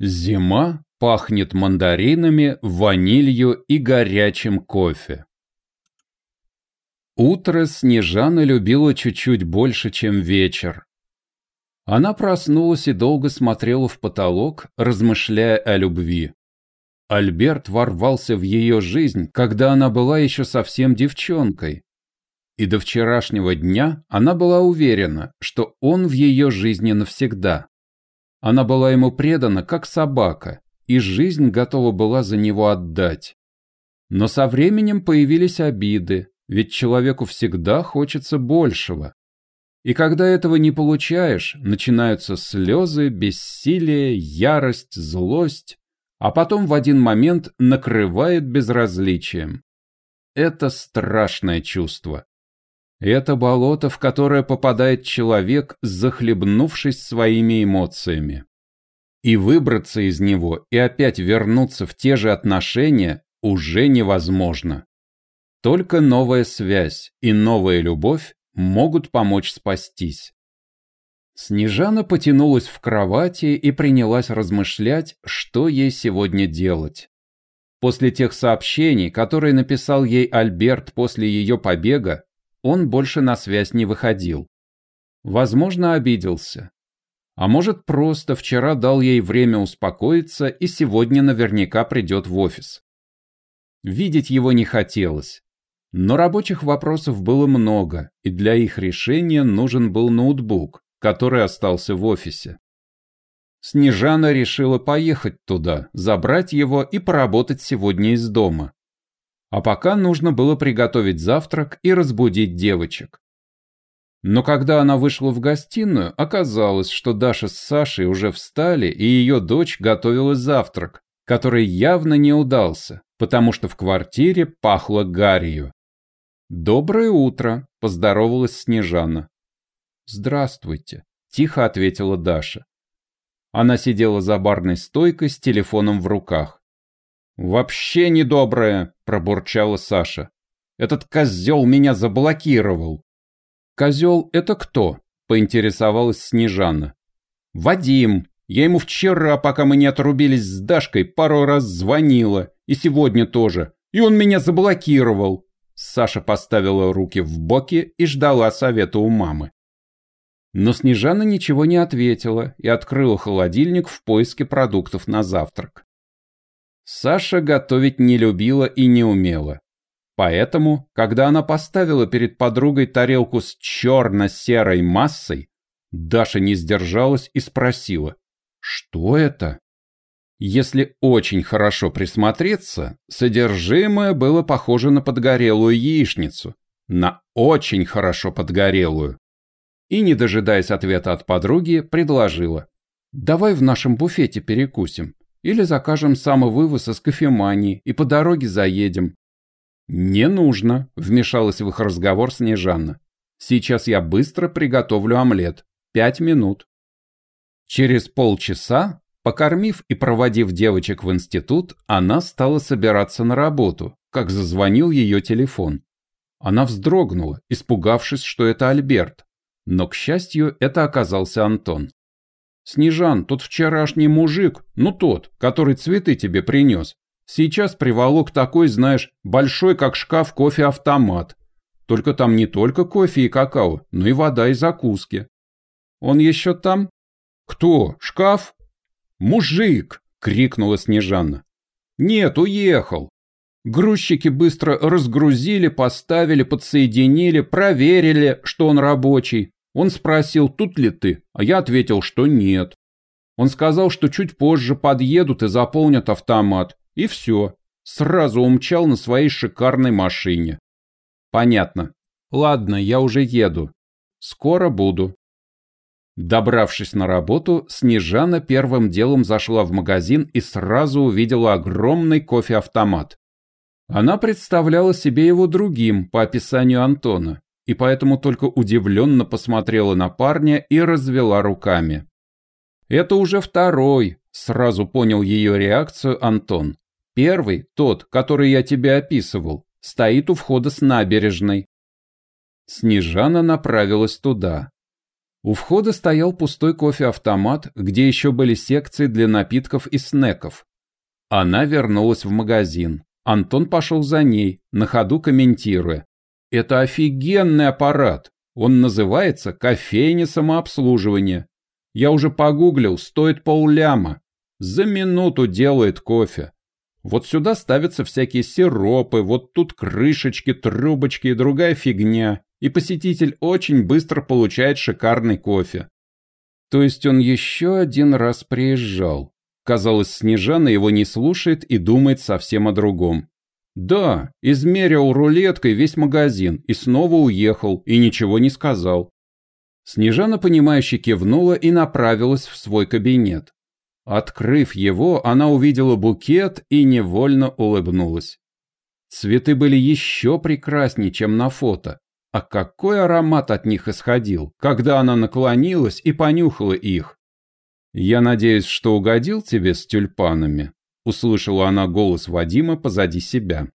Зима пахнет мандаринами, ванилью и горячим кофе. Утро Снежана любила чуть-чуть больше, чем вечер. Она проснулась и долго смотрела в потолок, размышляя о любви. Альберт ворвался в ее жизнь, когда она была еще совсем девчонкой. И до вчерашнего дня она была уверена, что он в ее жизни навсегда. Она была ему предана, как собака, и жизнь готова была за него отдать. Но со временем появились обиды, ведь человеку всегда хочется большего. И когда этого не получаешь, начинаются слезы, бессилие, ярость, злость, а потом в один момент накрывает безразличием. Это страшное чувство. Это болото, в которое попадает человек, захлебнувшись своими эмоциями. И выбраться из него и опять вернуться в те же отношения уже невозможно. Только новая связь и новая любовь могут помочь спастись. Снежана потянулась в кровати и принялась размышлять, что ей сегодня делать. После тех сообщений, которые написал ей Альберт после ее побега, он больше на связь не выходил. Возможно, обиделся. А может, просто вчера дал ей время успокоиться и сегодня наверняка придет в офис. Видеть его не хотелось. Но рабочих вопросов было много, и для их решения нужен был ноутбук, который остался в офисе. Снежана решила поехать туда, забрать его и поработать сегодня из дома. А пока нужно было приготовить завтрак и разбудить девочек. Но когда она вышла в гостиную, оказалось, что Даша с Сашей уже встали, и ее дочь готовила завтрак, который явно не удался, потому что в квартире пахло гарью. «Доброе утро», – поздоровалась Снежана. «Здравствуйте», – тихо ответила Даша. Она сидела за барной стойкой с телефоном в руках. «Вообще недоброе!» – пробурчала Саша. «Этот козел меня заблокировал!» «Козел – это кто?» – поинтересовалась Снежана. «Вадим! Я ему вчера, пока мы не отрубились с Дашкой, пару раз звонила, и сегодня тоже, и он меня заблокировал!» Саша поставила руки в боки и ждала совета у мамы. Но Снежана ничего не ответила и открыла холодильник в поиске продуктов на завтрак. Саша готовить не любила и не умела. Поэтому, когда она поставила перед подругой тарелку с черно-серой массой, Даша не сдержалась и спросила, что это? Если очень хорошо присмотреться, содержимое было похоже на подгорелую яичницу, на очень хорошо подгорелую. И, не дожидаясь ответа от подруги, предложила, «Давай в нашем буфете перекусим». Или закажем самовывоз из кофемании и по дороге заедем. Не нужно, вмешалась в их разговор Снежанна. Сейчас я быстро приготовлю омлет. Пять минут. Через полчаса, покормив и проводив девочек в институт, она стала собираться на работу, как зазвонил ее телефон. Она вздрогнула, испугавшись, что это Альберт. Но, к счастью, это оказался Антон. Снежан, тот вчерашний мужик, ну тот, который цветы тебе принес, сейчас приволок такой, знаешь, большой, как шкаф, кофе-автомат. Только там не только кофе и какао, но и вода и закуски. Он еще там? Кто? Шкаф? Мужик! крикнула Снежана. Нет, уехал. Грузчики быстро разгрузили, поставили, подсоединили, проверили, что он рабочий. Он спросил, тут ли ты, а я ответил, что нет. Он сказал, что чуть позже подъедут и заполнят автомат. И все. Сразу умчал на своей шикарной машине. Понятно. Ладно, я уже еду. Скоро буду. Добравшись на работу, Снежана первым делом зашла в магазин и сразу увидела огромный кофе-автомат. Она представляла себе его другим, по описанию Антона и поэтому только удивленно посмотрела на парня и развела руками. «Это уже второй», — сразу понял ее реакцию Антон. «Первый, тот, который я тебе описывал, стоит у входа с набережной». Снежана направилась туда. У входа стоял пустой кофе-автомат, где еще были секции для напитков и снеков. Она вернулась в магазин. Антон пошел за ней, на ходу комментируя. «Это офигенный аппарат. Он называется кофейня самообслуживания. Я уже погуглил, стоит полляма. За минуту делает кофе. Вот сюда ставятся всякие сиропы, вот тут крышечки, трубочки и другая фигня. И посетитель очень быстро получает шикарный кофе. То есть он еще один раз приезжал. Казалось, Снежана его не слушает и думает совсем о другом. Да, измерил рулеткой весь магазин и снова уехал, и ничего не сказал. Снежана, понимающе кивнула и направилась в свой кабинет. Открыв его, она увидела букет и невольно улыбнулась. Цветы были еще прекраснее, чем на фото. А какой аромат от них исходил, когда она наклонилась и понюхала их. «Я надеюсь, что угодил тебе с тюльпанами?» Услышала она голос Вадима позади себя.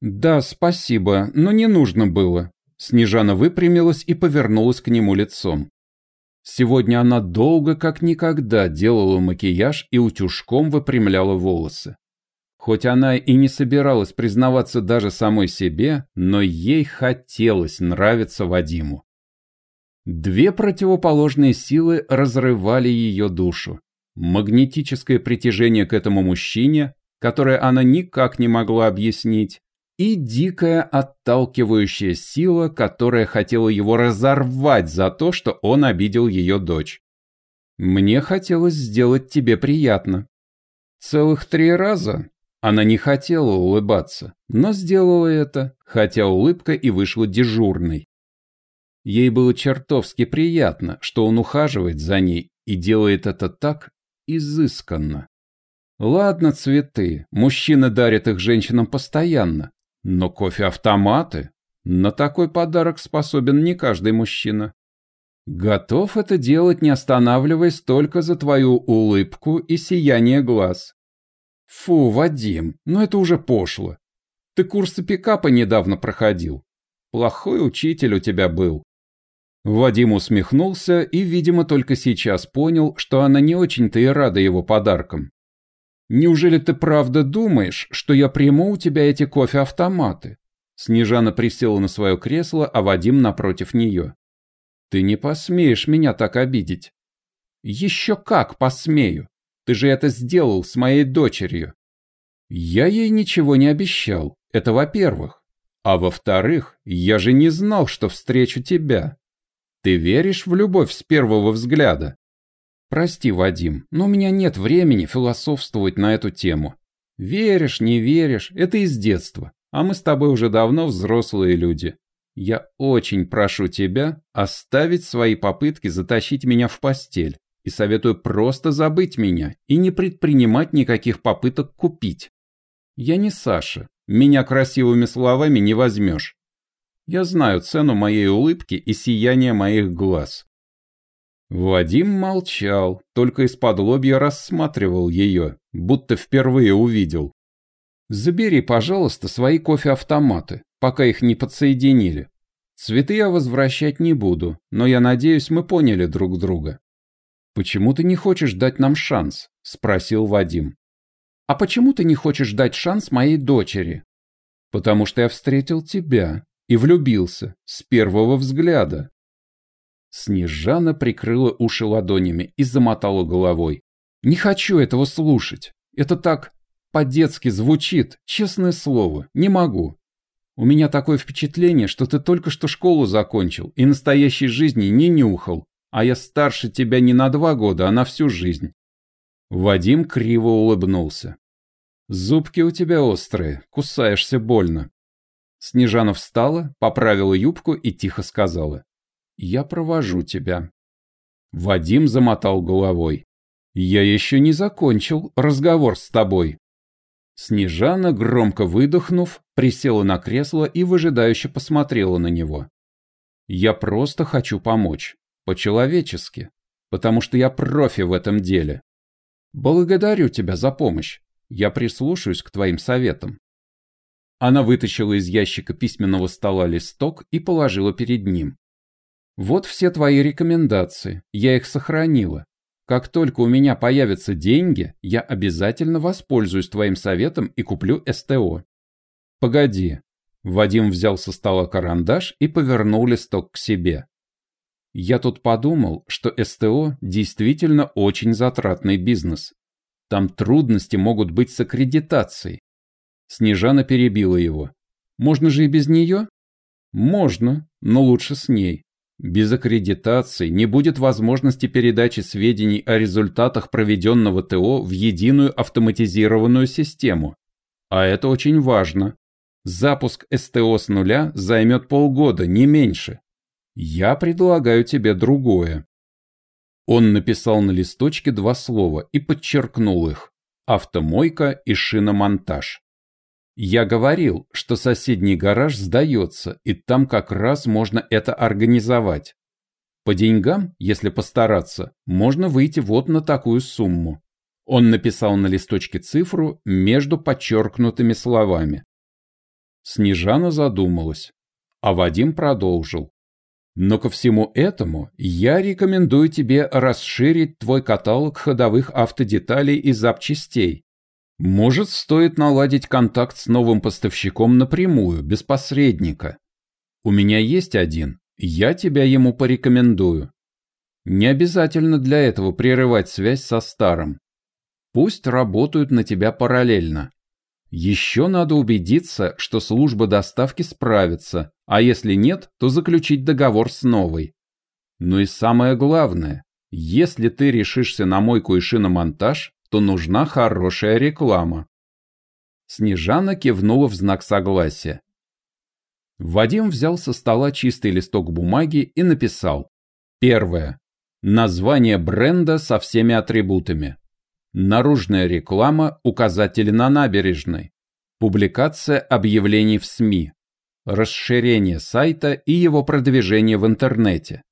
«Да, спасибо, но не нужно было». Снежана выпрямилась и повернулась к нему лицом. Сегодня она долго, как никогда, делала макияж и утюжком выпрямляла волосы. Хоть она и не собиралась признаваться даже самой себе, но ей хотелось нравиться Вадиму. Две противоположные силы разрывали ее душу. Магнетическое притяжение к этому мужчине, которое она никак не могла объяснить, и дикая отталкивающая сила, которая хотела его разорвать за то, что он обидел ее дочь. «Мне хотелось сделать тебе приятно». Целых три раза она не хотела улыбаться, но сделала это, хотя улыбка и вышла дежурной. Ей было чертовски приятно, что он ухаживает за ней и делает это так изысканно. Ладно, цветы, мужчины дарят их женщинам постоянно, но кофе-автоматы? На такой подарок способен не каждый мужчина. Готов это делать, не останавливаясь только за твою улыбку и сияние глаз. Фу, Вадим, ну это уже пошло. Ты курсы пикапа недавно проходил. Плохой учитель у тебя был. Вадим усмехнулся и, видимо, только сейчас понял, что она не очень-то и рада его подаркам. Неужели ты правда думаешь, что я приму у тебя эти кофе-автоматы?» Снежана присела на свое кресло, а Вадим напротив нее. «Ты не посмеешь меня так обидеть». «Еще как посмею! Ты же это сделал с моей дочерью!» «Я ей ничего не обещал, это во-первых. А во-вторых, я же не знал, что встречу тебя. Ты веришь в любовь с первого взгляда?» Прости, Вадим, но у меня нет времени философствовать на эту тему. Веришь, не веришь, это из детства, а мы с тобой уже давно взрослые люди. Я очень прошу тебя оставить свои попытки затащить меня в постель и советую просто забыть меня и не предпринимать никаких попыток купить. Я не Саша, меня красивыми словами не возьмешь. Я знаю цену моей улыбки и сияния моих глаз. Вадим молчал, только из-под лобья рассматривал ее, будто впервые увидел. «Забери, пожалуйста, свои кофе-автоматы, пока их не подсоединили. Цветы я возвращать не буду, но я надеюсь, мы поняли друг друга». «Почему ты не хочешь дать нам шанс?» – спросил Вадим. «А почему ты не хочешь дать шанс моей дочери?» «Потому что я встретил тебя и влюбился с первого взгляда», Снежана прикрыла уши ладонями и замотала головой. «Не хочу этого слушать. Это так по-детски звучит, честное слово, не могу. У меня такое впечатление, что ты только что школу закончил и настоящей жизни не нюхал, а я старше тебя не на два года, а на всю жизнь». Вадим криво улыбнулся. «Зубки у тебя острые, кусаешься больно». Снежана встала, поправила юбку и тихо сказала. Я провожу тебя». Вадим замотал головой. «Я еще не закончил разговор с тобой». Снежана, громко выдохнув, присела на кресло и выжидающе посмотрела на него. «Я просто хочу помочь. По-человечески. Потому что я профи в этом деле. Благодарю тебя за помощь. Я прислушаюсь к твоим советам». Она вытащила из ящика письменного стола листок и положила перед ним. Вот все твои рекомендации, я их сохранила. Как только у меня появятся деньги, я обязательно воспользуюсь твоим советом и куплю СТО. Погоди. Вадим взял со стола карандаш и повернул листок к себе. Я тут подумал, что СТО действительно очень затратный бизнес. Там трудности могут быть с аккредитацией. Снежана перебила его. Можно же и без нее? Можно, но лучше с ней. Без аккредитации не будет возможности передачи сведений о результатах проведенного ТО в единую автоматизированную систему. А это очень важно. Запуск СТО с нуля займет полгода, не меньше. Я предлагаю тебе другое. Он написал на листочке два слова и подчеркнул их. Автомойка и шиномонтаж. Я говорил, что соседний гараж сдается, и там как раз можно это организовать. По деньгам, если постараться, можно выйти вот на такую сумму. Он написал на листочке цифру между подчеркнутыми словами. Снежана задумалась, а Вадим продолжил. Но ко всему этому я рекомендую тебе расширить твой каталог ходовых автодеталей и запчастей, может, стоит наладить контакт с новым поставщиком напрямую, без посредника. У меня есть один, я тебя ему порекомендую. Не обязательно для этого прерывать связь со старым. Пусть работают на тебя параллельно. Еще надо убедиться, что служба доставки справится, а если нет, то заключить договор с новой. Ну и самое главное, если ты решишься на мойку и шиномонтаж, то нужна хорошая реклама. Снежана кивнула в знак согласия. Вадим взял со стола чистый листок бумаги и написал. Первое. Название бренда со всеми атрибутами. Наружная реклама, указатели на набережной. Публикация объявлений в СМИ. Расширение сайта и его продвижение в интернете.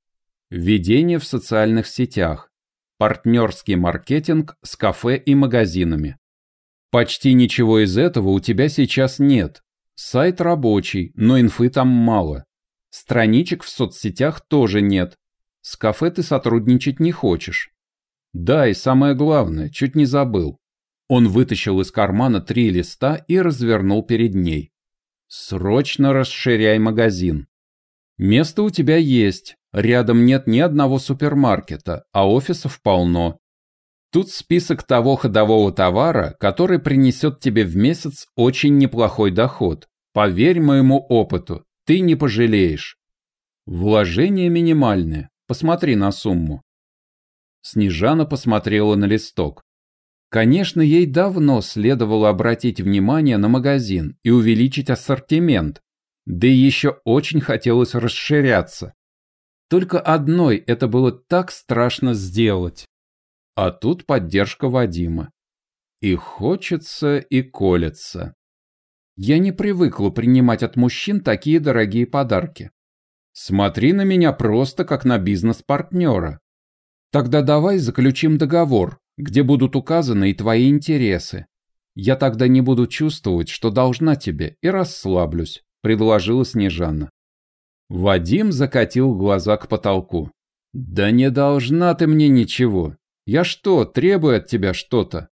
Введение в социальных сетях партнерский маркетинг с кафе и магазинами. Почти ничего из этого у тебя сейчас нет. Сайт рабочий, но инфы там мало. Страничек в соцсетях тоже нет. С кафе ты сотрудничать не хочешь. Да, и самое главное, чуть не забыл. Он вытащил из кармана три листа и развернул перед ней. Срочно расширяй магазин. Место у тебя есть, Рядом нет ни одного супермаркета, а офисов полно. Тут список того ходового товара, который принесет тебе в месяц очень неплохой доход. Поверь моему опыту, ты не пожалеешь. Вложение минимальное, посмотри на сумму. Снежана посмотрела на листок. Конечно, ей давно следовало обратить внимание на магазин и увеличить ассортимент, да и еще очень хотелось расширяться. Только одной это было так страшно сделать. А тут поддержка Вадима. И хочется, и колется. Я не привыкла принимать от мужчин такие дорогие подарки. Смотри на меня просто как на бизнес-партнера. Тогда давай заключим договор, где будут указаны и твои интересы. Я тогда не буду чувствовать, что должна тебе, и расслаблюсь», — предложила Снежана. Вадим закатил глаза к потолку. «Да не должна ты мне ничего. Я что, требую от тебя что-то?»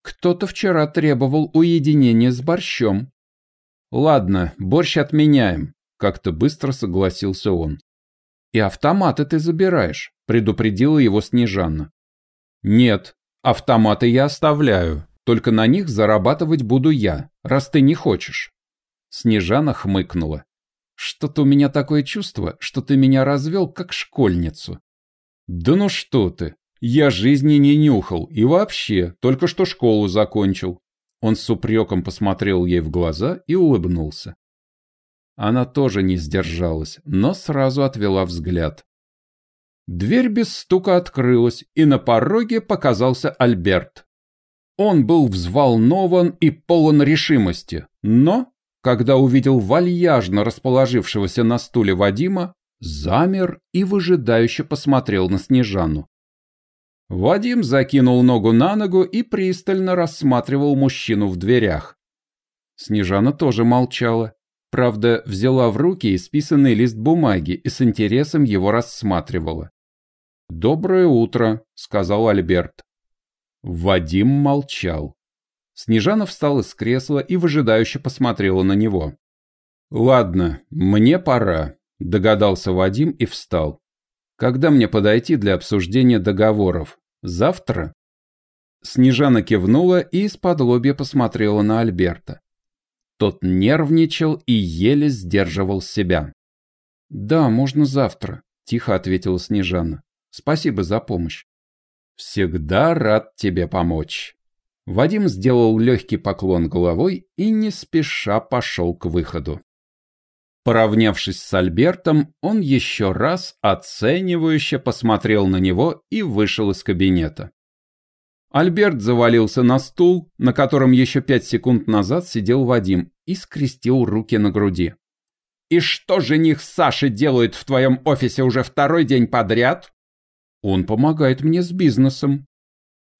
«Кто-то вчера требовал уединения с борщом». «Ладно, борщ отменяем», — как-то быстро согласился он. «И автоматы ты забираешь», — предупредила его Снежана. «Нет, автоматы я оставляю, только на них зарабатывать буду я, раз ты не хочешь». Снежана хмыкнула. Что-то у меня такое чувство, что ты меня развел как школьницу. Да ну что ты, я жизни не нюхал и вообще только что школу закончил. Он с упреком посмотрел ей в глаза и улыбнулся. Она тоже не сдержалась, но сразу отвела взгляд. Дверь без стука открылась, и на пороге показался Альберт. Он был взволнован и полон решимости, но когда увидел вальяжно расположившегося на стуле Вадима, замер и выжидающе посмотрел на Снежану. Вадим закинул ногу на ногу и пристально рассматривал мужчину в дверях. Снежана тоже молчала. Правда, взяла в руки исписанный лист бумаги и с интересом его рассматривала. «Доброе утро», — сказал Альберт. Вадим молчал. Снежана встала из кресла и выжидающе посмотрела на него. «Ладно, мне пора», — догадался Вадим и встал. «Когда мне подойти для обсуждения договоров? Завтра?» Снежана кивнула и из-под лобья посмотрела на Альберта. Тот нервничал и еле сдерживал себя. «Да, можно завтра», — тихо ответила Снежана. «Спасибо за помощь». «Всегда рад тебе помочь». Вадим сделал легкий поклон головой и не спеша пошел к выходу. Поравнявшись с Альбертом, он еще раз оценивающе посмотрел на него и вышел из кабинета. Альберт завалился на стул, на котором еще пять секунд назад сидел Вадим, и скрестил руки на груди. «И что жених Саши делает в твоем офисе уже второй день подряд?» «Он помогает мне с бизнесом».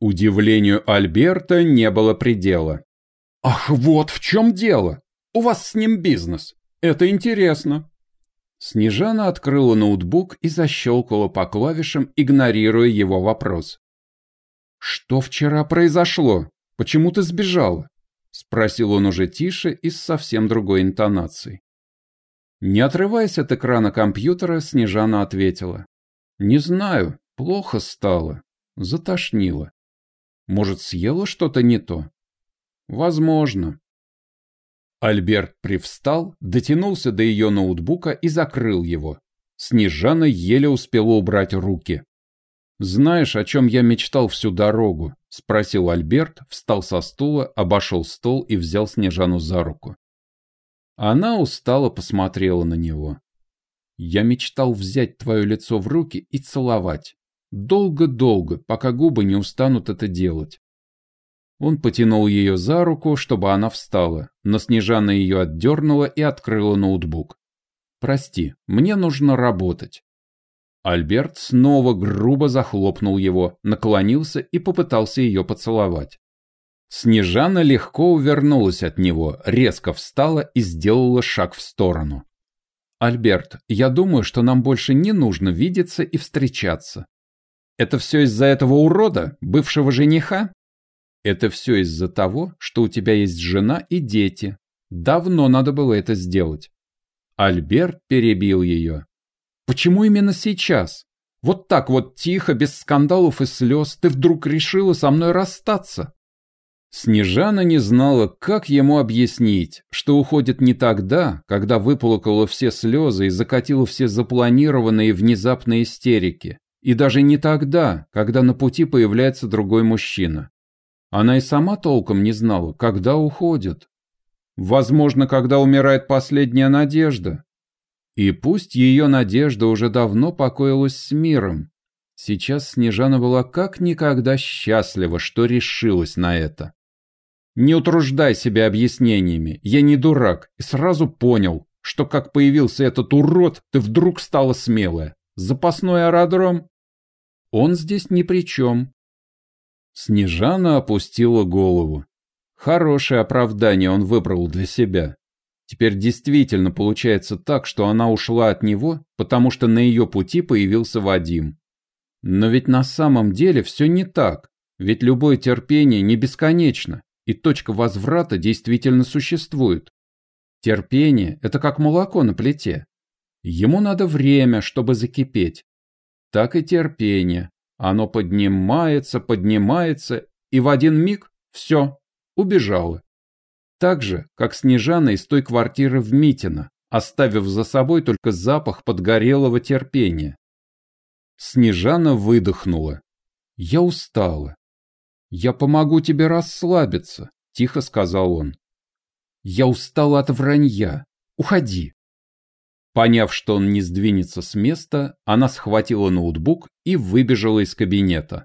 Удивлению Альберта не было предела. «Ах, вот в чем дело! У вас с ним бизнес. Это интересно». Снежана открыла ноутбук и защелкала по клавишам, игнорируя его вопрос. «Что вчера произошло? Почему ты сбежала?» — спросил он уже тише и с совсем другой интонацией. Не отрываясь от экрана компьютера, Снежана ответила. «Не знаю, плохо стало. Затошнило. Может, съела что-то не то?» «Возможно». Альберт привстал, дотянулся до ее ноутбука и закрыл его. Снежана еле успела убрать руки. «Знаешь, о чем я мечтал всю дорогу?» — спросил Альберт, встал со стула, обошел стол и взял Снежану за руку. Она устало посмотрела на него. «Я мечтал взять твое лицо в руки и целовать. Долго-долго, пока губы не устанут это делать». Он потянул ее за руку, чтобы она встала, но Снежана ее отдернула и открыла ноутбук. «Прости, мне нужно работать». Альберт снова грубо захлопнул его, наклонился и попытался ее поцеловать. Снежана легко увернулась от него, резко встала и сделала шаг в сторону. «Альберт, я думаю, что нам больше не нужно видеться и встречаться». «Это все из-за этого урода, бывшего жениха?» «Это все из-за того, что у тебя есть жена и дети. Давно надо было это сделать». Альберт перебил ее. Почему именно сейчас? Вот так вот тихо, без скандалов и слез, ты вдруг решила со мной расстаться?» Снежана не знала, как ему объяснить, что уходит не тогда, когда выплакала все слезы и закатила все запланированные внезапные истерики, и даже не тогда, когда на пути появляется другой мужчина. Она и сама толком не знала, когда уходит. Возможно, когда умирает последняя надежда, и пусть ее надежда уже давно покоилась с миром, сейчас Снежана была как никогда счастлива, что решилась на это. Не утруждай себя объяснениями, я не дурак, и сразу понял, что как появился этот урод, ты вдруг стала смелая. Запасной аэродром? Он здесь ни при чем. Снежана опустила голову. Хорошее оправдание он выбрал для себя. Теперь действительно получается так, что она ушла от него, потому что на ее пути появился Вадим. Но ведь на самом деле все не так, ведь любое терпение не бесконечно, и точка возврата действительно существует. Терпение – это как молоко на плите. Ему надо время, чтобы закипеть. Так и терпение. Оно поднимается, поднимается, и в один миг – все, убежало. Так же, как Снежана из той квартиры в Митино, оставив за собой только запах подгорелого терпения. Снежана выдохнула. «Я устала. Я помогу тебе расслабиться», — тихо сказал он. «Я устала от вранья. Уходи». Поняв, что он не сдвинется с места, она схватила ноутбук и выбежала из кабинета.